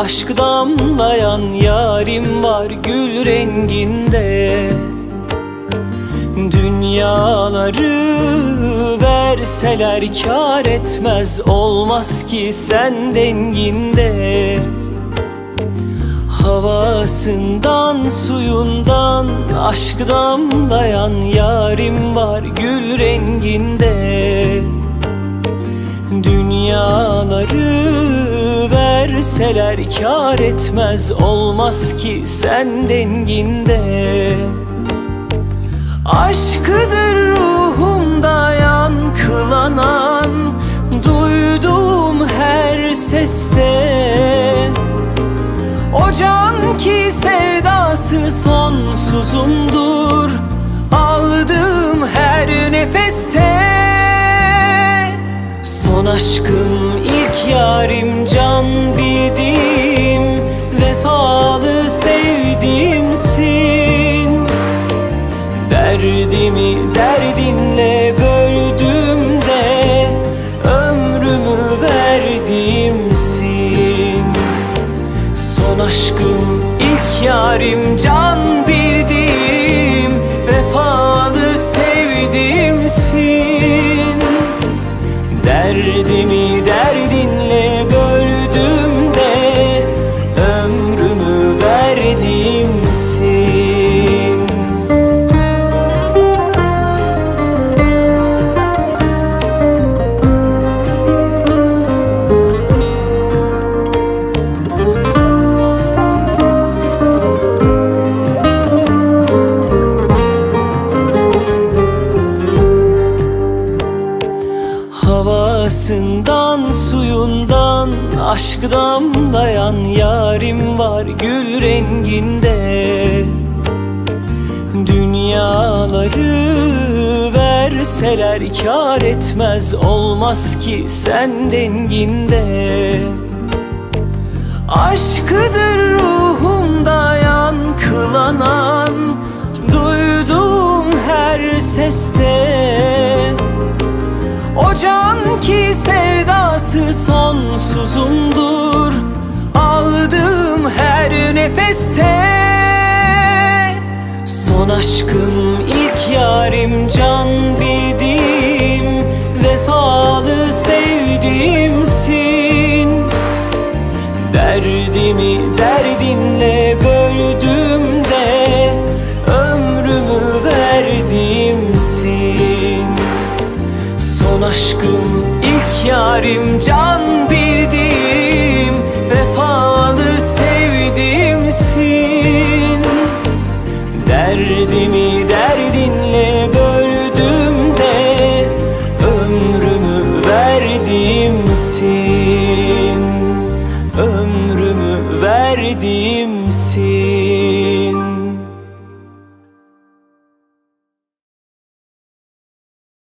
aşk damlayan yarim var gül renginde. Dünyaları verseler kar etmez olmaz ki sen denginde. Havasından suyundan aşk damlayan yarim var gül renginde Dünyaları verseler kar etmez olmaz ki sen denginde. Aşkıdır ruhumda yankılanan Duyduğum her seste. O can ki aşkım ilk yarim can bildiğim Vefalı sevdiğimsin. Derdimi derdinle böldüğümde Ömrümü verdiğimsin. Son aşkım ilk yarim can bildiğim Vefalı sevdiğimsin Derdimi Havasından suyundan aşk damlayan yarim var gül renginde. Dünyaları verseler kar etmez olmaz ki sen denginde. Aşkıdır ruhumda yankılanan Duyduğum her seste can ki sevdası sonsuzumdur. Aldığım her nefeste Son aşkım ilk yarim can bildiğim Vefalı sevdiğim yarim can bildiğim Vefalı sevdiğimsin Derdimi derdinle böldüm de Ömrümü verdiğimsin Ömrümü verdiğimsin